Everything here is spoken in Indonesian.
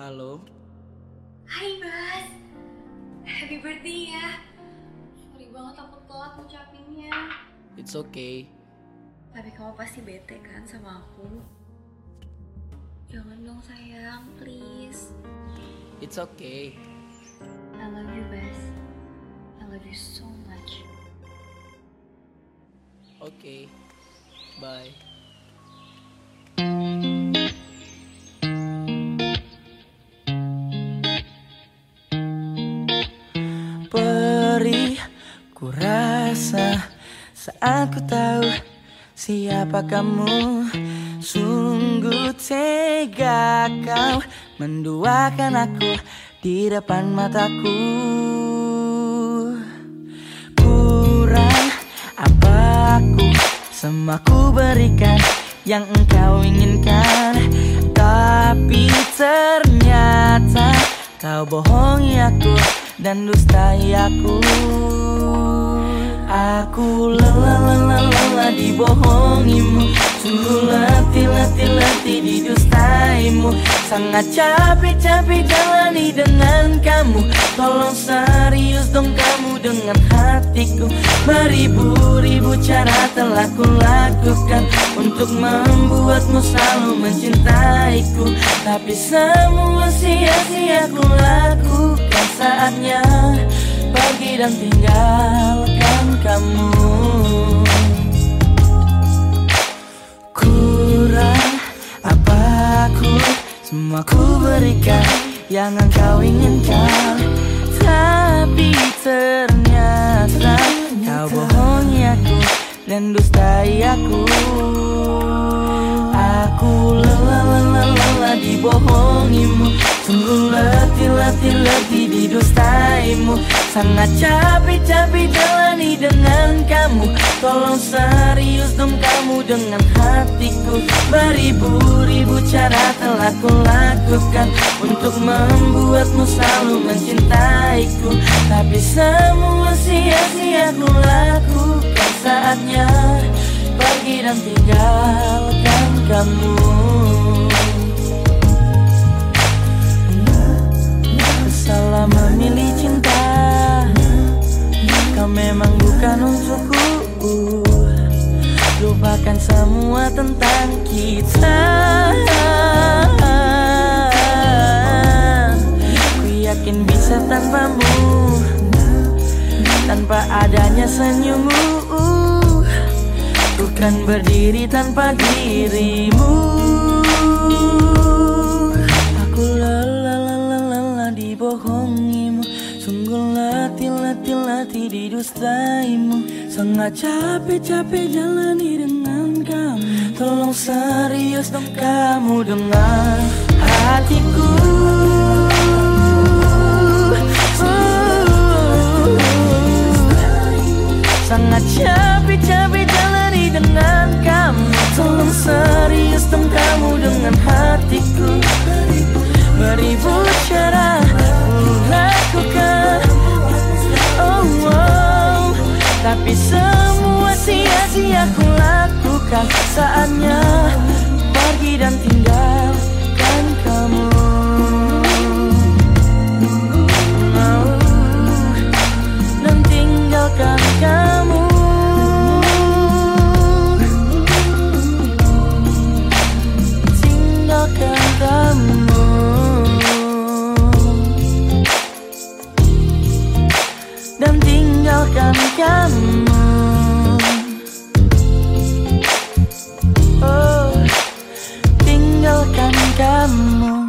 Halo, Hai Bas, happy birthday ya. Sorry banget aku telat ngucapinnya. it's okay. Tapi kamu pasti bete kan sama aku? Jangan dong sayang, please. It's okay. I love you Bas. I love you so much. Okay. Bye. Ku rasa saat ku tahu siapa kamu Sungguh tega kau menduakan aku di depan mataku. Kurang apa aku semua ku berikan yang engkau inginkan. Tapi ternyata kau bohongi aku dan dustai aku Aku lelah lelah lelah dibohongimu. Sungguh letih letih letih didustaimu Sangat capek capek jalani dengan kamu. Tolong serius dong kamu dengan hatiku. Beribu-ribu cara telah kulakukan Untuk membuatmu selalu mencintaiku. Tapi semua sia-sia ku lakukan Saatnya pergi dan tinggalkan kamu. Kurang apa aku? Semua ku berikan yang engkau inginkan. Tapi ternyata kau bohongi aku dan dustai aku dibohongimu Sungguh letih letih letih didustaimu Sangat capek capek jalani dengan kamu. Tolong serius dong kamu dengan hatiku. Beribu-ribu cara telah kulakukan Untuk membuatmu selalu mencintaiku. Tapi semua sia-sia ku lakukan Saatnya. Pergi dan tinggalkan kamu Lupakan semua tentang kita. Ku yakin bisa tanpamu Tanpa adanya senyummu. Bukan berdiri tanpa dirimu. Aku lelah dibohongimu. Sungguh letih letih letih didustaimu Sangat capek capek jalani dengan kamu Tolong serius dong kamu dengan hatiku. Sangat capek-capek jalani dengan kamu. Tolong serius dong kamu dengan hatiku. Beribu cara ku lakukan. Oh, oh. Tapi semua sia-sia ku lakukan Saatnya kamu.